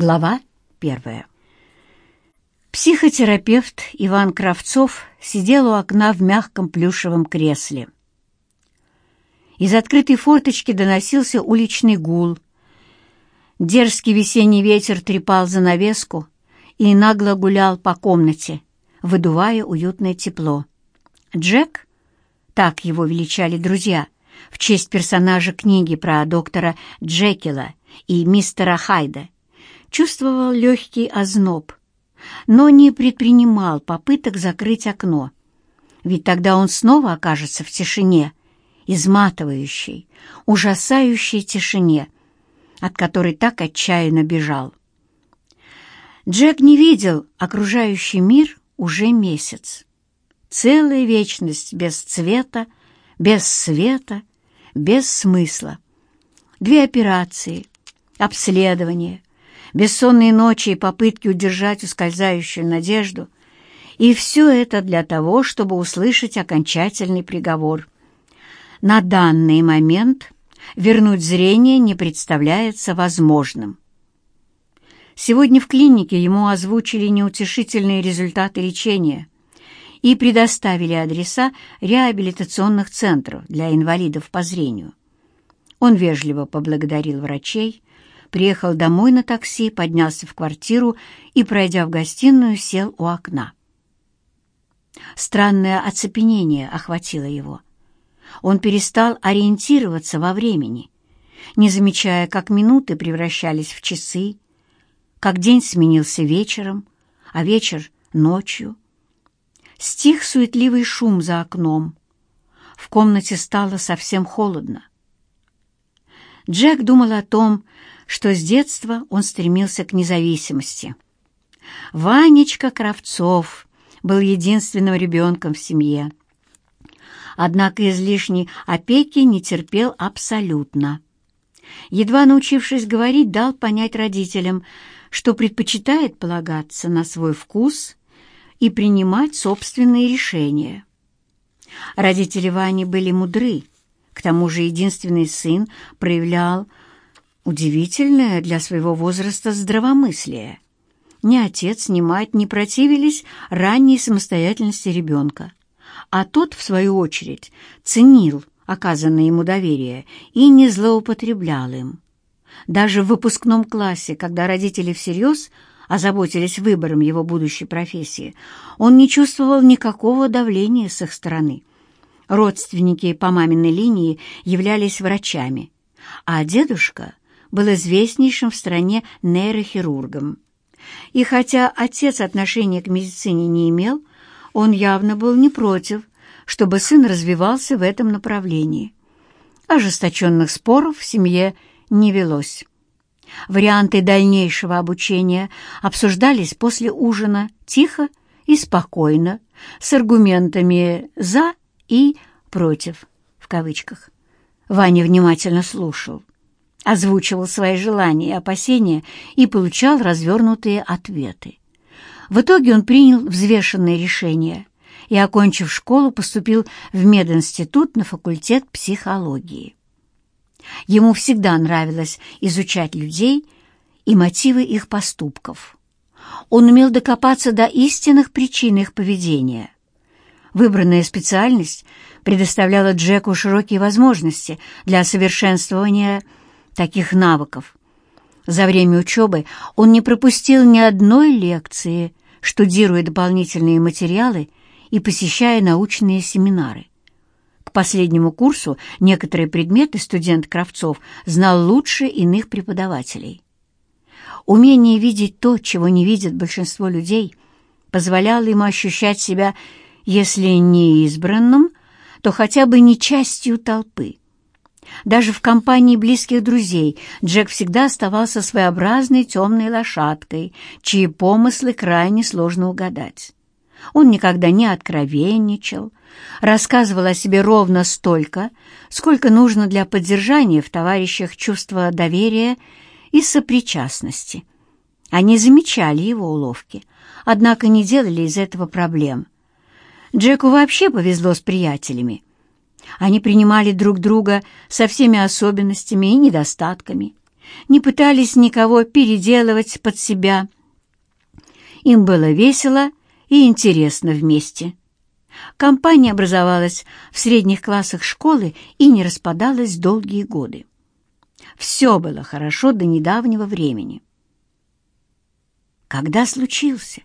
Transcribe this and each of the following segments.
Глава первая. Психотерапевт Иван Кравцов сидел у окна в мягком плюшевом кресле. Из открытой форточки доносился уличный гул. Дерзкий весенний ветер трепал занавеску и нагло гулял по комнате, выдувая уютное тепло. Джек, так его величали друзья, в честь персонажа книги про доктора Джекила и мистера Хайда, чувствовал легкий озноб, но не предпринимал попыток закрыть окно, ведь тогда он снова окажется в тишине, изматывающей, ужасающей тишине, от которой так отчаянно бежал. Джек не видел окружающий мир уже месяц. Целая вечность без цвета, без света, без смысла. Две операции, обследование, бессонные ночи и попытки удержать ускользающую надежду. И все это для того, чтобы услышать окончательный приговор. На данный момент вернуть зрение не представляется возможным. Сегодня в клинике ему озвучили неутешительные результаты лечения и предоставили адреса реабилитационных центров для инвалидов по зрению. Он вежливо поблагодарил врачей, приехал домой на такси, поднялся в квартиру и, пройдя в гостиную, сел у окна. Странное оцепенение охватило его. Он перестал ориентироваться во времени, не замечая, как минуты превращались в часы, как день сменился вечером, а вечер — ночью. Стих суетливый шум за окном. В комнате стало совсем холодно. Джек думал о том, что с детства он стремился к независимости. Ванечка Кравцов был единственным ребенком в семье. Однако излишней опеки не терпел абсолютно. Едва научившись говорить, дал понять родителям, что предпочитает полагаться на свой вкус и принимать собственные решения. Родители Вани были мудры, к тому же единственный сын проявлял Удивительное для своего возраста здравомыслие. Ни отец, ни мать не противились ранней самостоятельности ребенка, а тот, в свою очередь, ценил оказанное ему доверие и не злоупотреблял им. Даже в выпускном классе, когда родители всерьез озаботились выбором его будущей профессии, он не чувствовал никакого давления с их стороны. Родственники по маминой линии являлись врачами, а дедушка был известнейшим в стране нейрохирургом. И хотя отец отношения к медицине не имел, он явно был не против, чтобы сын развивался в этом направлении. Ожесточенных споров в семье не велось. Варианты дальнейшего обучения обсуждались после ужина тихо и спокойно, с аргументами «за» и «против» в кавычках. Ваня внимательно слушал озвучивал свои желания и опасения и получал развернутые ответы. В итоге он принял взвешенное решение и, окончив школу, поступил в мединститут на факультет психологии. Ему всегда нравилось изучать людей и мотивы их поступков. Он умел докопаться до истинных причин их поведения. Выбранная специальность предоставляла Джеку широкие возможности для совершенствования таких навыков. За время учебы он не пропустил ни одной лекции, штудируя дополнительные материалы и посещая научные семинары. К последнему курсу некоторые предметы студент Кравцов знал лучше иных преподавателей. Умение видеть то, чего не видят большинство людей, позволяло ему ощущать себя, если не избранным, то хотя бы не частью толпы. Даже в компании близких друзей Джек всегда оставался своеобразной темной лошадкой, чьи помыслы крайне сложно угадать. Он никогда не откровенничал, рассказывал о себе ровно столько, сколько нужно для поддержания в товарищах чувства доверия и сопричастности. Они замечали его уловки, однако не делали из этого проблем. Джеку вообще повезло с приятелями — они принимали друг друга со всеми особенностями и недостатками, не пытались никого переделывать под себя. Им было весело и интересно вместе. Компания образовалась в средних классах школы и не распадалась долгие годы. Все было хорошо до недавнего времени. Когда случился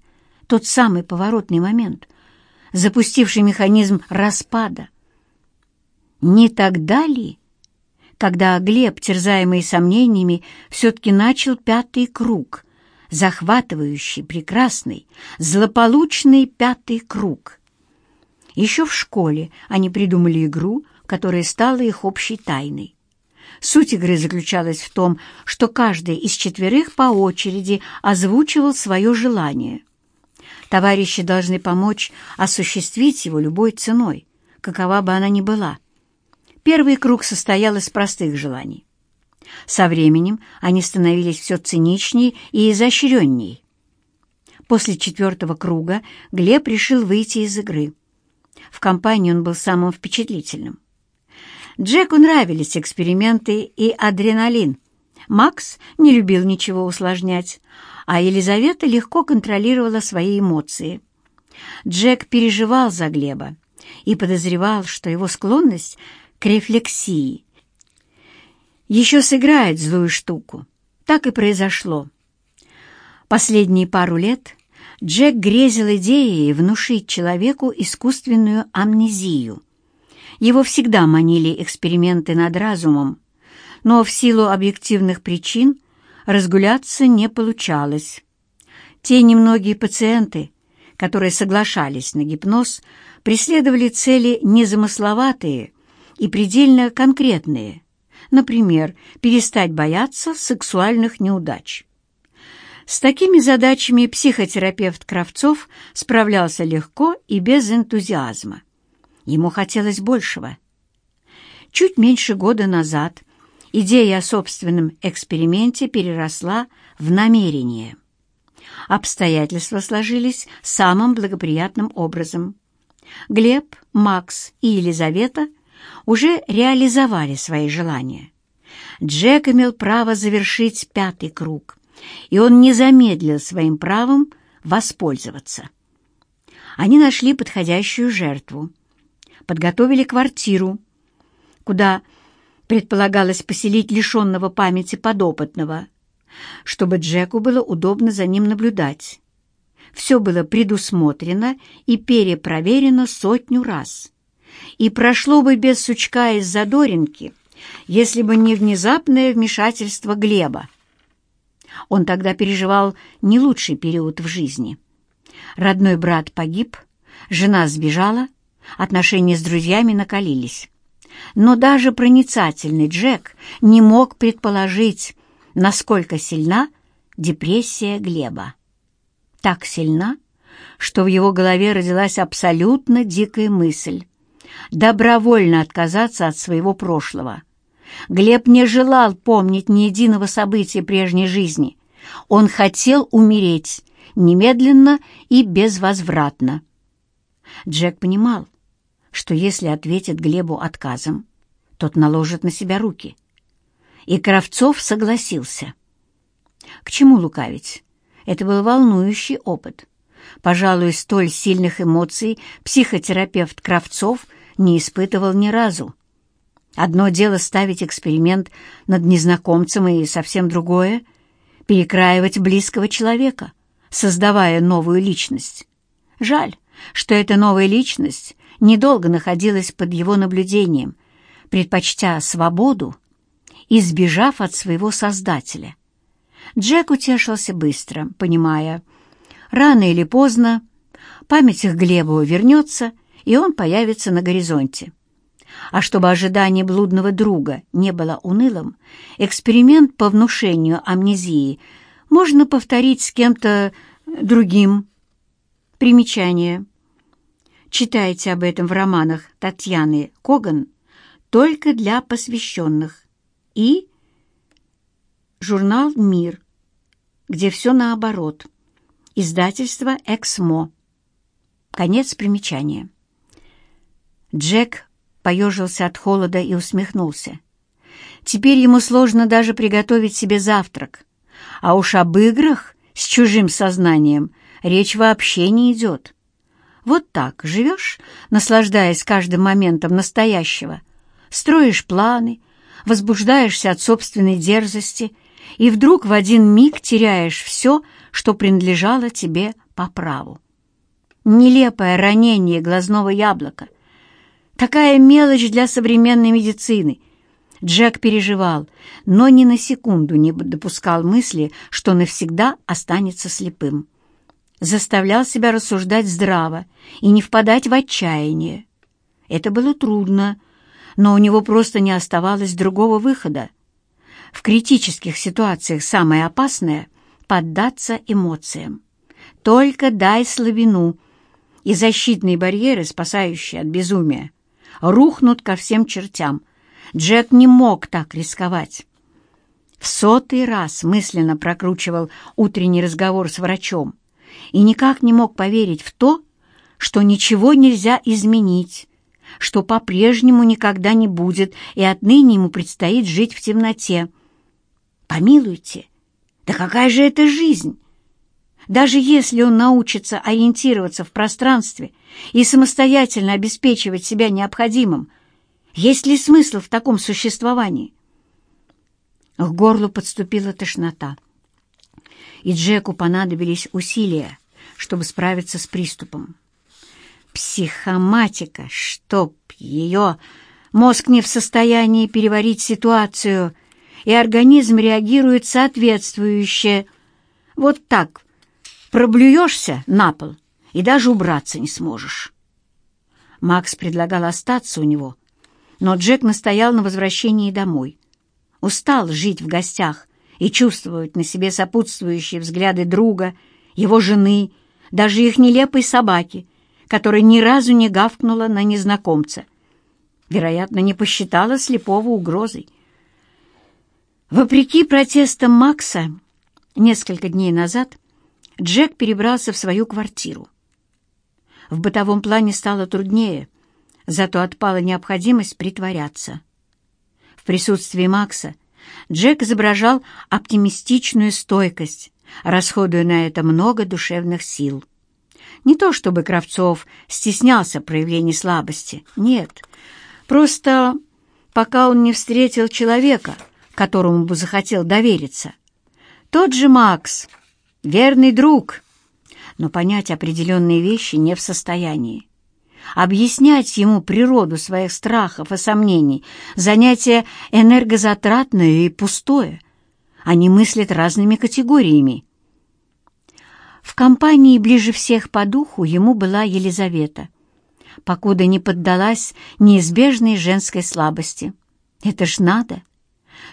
тот самый поворотный момент, запустивший механизм распада? Не тогда ли, когда Глеб, терзаемый сомнениями, все-таки начал пятый круг, захватывающий, прекрасный, злополучный пятый круг? Еще в школе они придумали игру, которая стала их общей тайной. Суть игры заключалась в том, что каждый из четверых по очереди озвучивал свое желание. Товарищи должны помочь осуществить его любой ценой, какова бы она ни была. Первый круг состоял из простых желаний. Со временем они становились все циничнее и изощреннее. После четвертого круга Глеб решил выйти из игры. В компании он был самым впечатлительным. Джеку нравились эксперименты и адреналин. Макс не любил ничего усложнять, а Елизавета легко контролировала свои эмоции. Джек переживал за Глеба и подозревал, что его склонность к рефлексии еще сыграет злую штуку. Так и произошло. Последние пару лет Джек грезил идеей внушить человеку искусственную амнезию — его всегда манили эксперименты над разумом, но в силу объективных причин разгуляться не получалось. Те немногие пациенты, которые соглашались на гипноз, преследовали цели незамысловатые и предельно конкретные, например, перестать бояться сексуальных неудач. С такими задачами психотерапевт Кравцов справлялся легко и без энтузиазма. Ему хотелось большего. Чуть меньше года назад идея о собственном эксперименте переросла в намерение. Обстоятельства сложились самым благоприятным образом. Глеб, Макс и Елизавета уже реализовали свои желания. Джек имел право завершить пятый круг, и он не замедлил своим правом воспользоваться. Они нашли подходящую жертву — подготовили квартиру, куда предполагалось поселить лишенного памяти подопытного, чтобы Джеку было удобно за ним наблюдать. Все было предусмотрено и перепроверено сотню раз. И прошло бы без сучка из задоринки, если бы не внезапное вмешательство Глеба. Он тогда переживал не лучший период в жизни. Родной брат погиб, жена сбежала, Отношения с друзьями накалились. Но даже проницательный Джек не мог предположить, насколько сильна депрессия Глеба. Так сильна, что в его голове родилась абсолютно дикая мысль — добровольно отказаться от своего прошлого. Глеб не желал помнить ни единого события прежней жизни. Он хотел умереть немедленно и безвозвратно. Джек понимал, что если ответит Глебу отказом, тот наложит на себя руки. И Кравцов согласился. К чему лукавить? Это был волнующий опыт. Пожалуй, столь сильных эмоций психотерапевт Кравцов не испытывал ни разу. Одно дело ставить эксперимент над незнакомцем, и совсем другое — перекраивать близкого человека, создавая новую личность. Жаль, что эта новая личность недолго находилась под его наблюдением, предпочтя свободу и сбежав от своего создателя. Джек утешился быстро, понимая, рано или поздно память их Глебу вернется, и он появится на горизонте. А чтобы ожидание блудного друга не было унылым, эксперимент по внушению амнезии можно повторить с кем-то другим. Примечание. Читайте об этом в романах Татьяны Коган только для посвященных. И журнал «Мир», где все наоборот. Издательство «Эксмо». Конец примечания. Джек поежился от холода и усмехнулся. Теперь ему сложно даже приготовить себе завтрак. А уж об играх с чужим сознанием речь вообще не идет. Вот так живешь, наслаждаясь каждым моментом настоящего, строишь планы, возбуждаешься от собственной дерзости и вдруг в один миг теряешь все, что принадлежало тебе по праву. Нелепое ранение глазного яблока. Такая мелочь для современной медицины. Джек переживал, но ни на секунду не допускал мысли, что навсегда останется слепым. Заставлял себя рассуждать здраво и не впадать в отчаяние. Это было трудно, но у него просто не оставалось другого выхода. В критических ситуациях самое опасное — поддаться эмоциям. Только дай слабину, и защитные барьеры, спасающие от безумия, рухнут ко всем чертям. Джек не мог так рисковать. В сотый раз мысленно прокручивал утренний разговор с врачом и никак не мог поверить в то, что ничего нельзя изменить, что по-прежнему никогда не будет, и отныне ему предстоит жить в темноте. Помилуйте, да какая же это жизнь? Даже если он научится ориентироваться в пространстве и самостоятельно обеспечивать себя необходимым, есть ли смысл в таком существовании? К горлу подступила тошнота, и Джеку понадобились усилия, чтобы справиться с приступом. Психоматика, чтоб ее... Мозг не в состоянии переварить ситуацию, и организм реагирует соответствующе. Вот так Проблюешься на пол и даже убраться не сможешь. Макс предлагал остаться у него, но Джек настоял на возвращении домой. Устал жить в гостях и чувствовать на себе сопутствующие взгляды друга, его жены, даже их нелепой собаки, которая ни разу не гавкнула на незнакомца. Вероятно, не посчитала слепого угрозой. Вопреки протестам Макса, несколько дней назад Джек перебрался в свою квартиру. В бытовом плане стало труднее, зато отпала необходимость притворяться. В присутствии Макса Джек изображал оптимистичную стойкость, расходуя на это много душевных сил. Не то чтобы Кравцов стеснялся проявлений слабости, нет, просто пока он не встретил человека, которому бы захотел довериться. Тот же Макс — верный друг, но понять определенные вещи не в состоянии. Объяснять ему природу своих страхов и сомнений — занятие энергозатратное и пустое. Они мыслят разными категориями. В компании ближе всех по духу ему была Елизавета, покуда не поддалась неизбежной женской слабости. Это ж надо!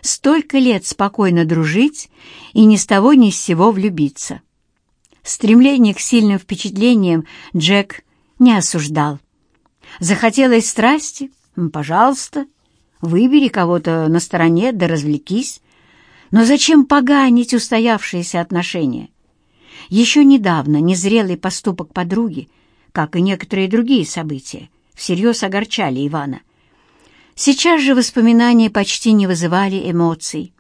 Столько лет спокойно дружить и ни с того ни с сего влюбиться. Стремление к сильным впечатлениям Джек не осуждал. Захотелось страсти? Пожалуйста, выбери кого-то на стороне, да развлекись. Но зачем поганить устоявшиеся отношения? Еще недавно незрелый поступок подруги, как и некоторые другие события, всерьез огорчали Ивана. Сейчас же воспоминания почти не вызывали эмоций,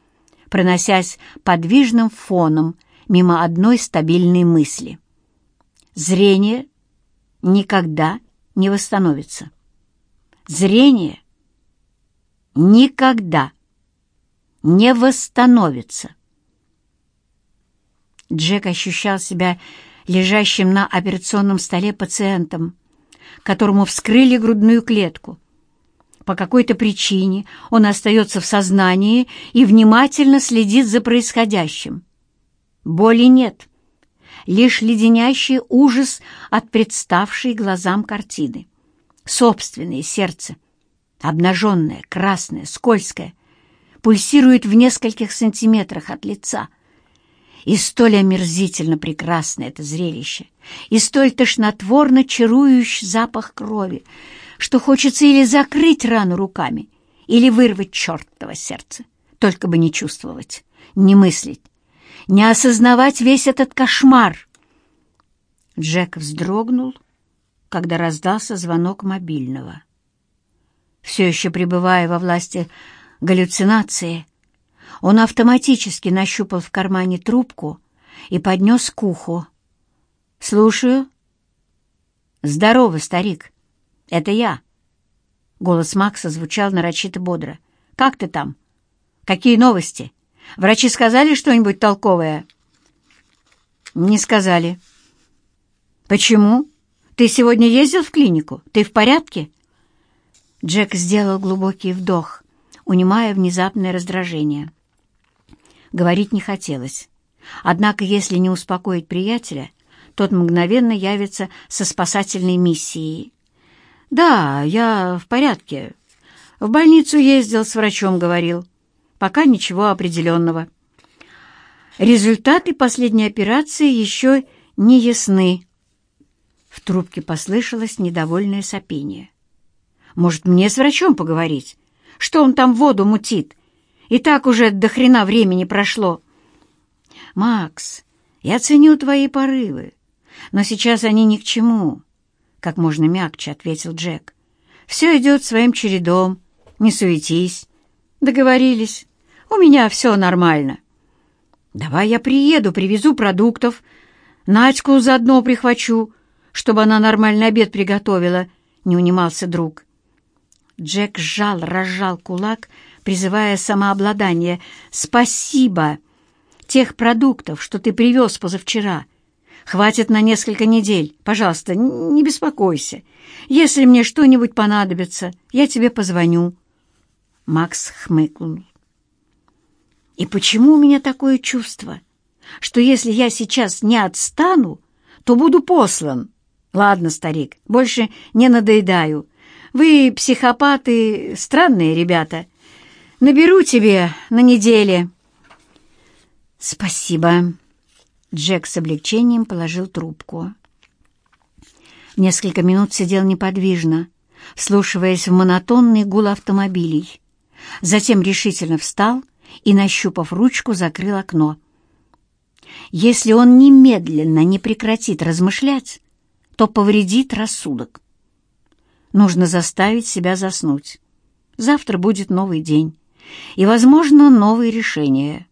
проносясь подвижным фоном мимо одной стабильной мысли. Зрение никогда не восстановится. Зрение никогда не восстановится. Джек ощущал себя лежащим на операционном столе пациентом, которому вскрыли грудную клетку, по какой-то причине он остается в сознании и внимательно следит за происходящим. Боли нет, лишь леденящий ужас от представшей глазам картины. Собственное сердце, обнаженное, красное, скользкое, пульсирует в нескольких сантиметрах от лица. И столь омерзительно прекрасно это зрелище, и столь тошнотворно чарующий запах крови, что хочется или закрыть рану руками, или вырвать чертово сердце, только бы не чувствовать, не мыслить, не осознавать весь этот кошмар. Джек вздрогнул, когда раздался звонок мобильного. Все еще пребывая во власти Галлюцинации. Он автоматически нащупал в кармане трубку и поднес к уху. «Слушаю». «Здорово, старик. Это я». Голос Макса звучал нарочито бодро. «Как ты там? Какие новости? Врачи сказали что-нибудь толковое?» «Не сказали». «Почему? Ты сегодня ездил в клинику? Ты в порядке?» Джек сделал глубокий вдох, унимая внезапное раздражение. Говорить не хотелось. Однако, если не успокоить приятеля, тот мгновенно явится со спасательной миссией. «Да, я в порядке. В больницу ездил, с врачом говорил. Пока ничего определенного. Результаты последней операции еще не ясны». В трубке послышалось недовольное сопение. «Может, мне с врачом поговорить? Что он там воду мутит? И так уже до хрена времени прошло». «Макс, я ценю твои порывы, но сейчас они ни к чему», — как можно мягче ответил Джек. «Все идет своим чередом, не суетись. Договорились, у меня все нормально. Давай я приеду, привезу продуктов, Надьку заодно прихвачу, чтобы она нормальный обед приготовила», — не унимался друг. Джек сжал, разжал кулак, призывая самообладание. «Спасибо!» тех продуктов, что ты привез позавчера. Хватит на несколько недель. Пожалуйста, не беспокойся. Если мне что-нибудь понадобится, я тебе позвоню». Макс хмыкнул. «И почему у меня такое чувство, что если я сейчас не отстану, то буду послан? Ладно, старик, больше не надоедаю. Вы, психопаты, странные ребята. Наберу тебе на неделе». «Спасибо». Джек с облегчением положил трубку. Несколько минут сидел неподвижно, вслушиваясь в монотонный гул автомобилей. Затем решительно встал и, нащупав ручку, закрыл окно. Если он немедленно не прекратит размышлять, то повредит рассудок. Нужно заставить себя заснуть. Завтра будет новый день и, возможно, новые решения.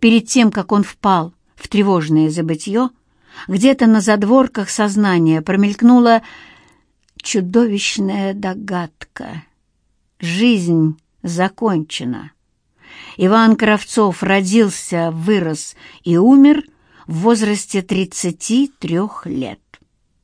Перед тем, как он впал в тревожное забытье, где-то на задворках сознания промелькнула чудовищная догадка. Жизнь закончена. Иван Кравцов родился, вырос и умер в возрасте 33 лет.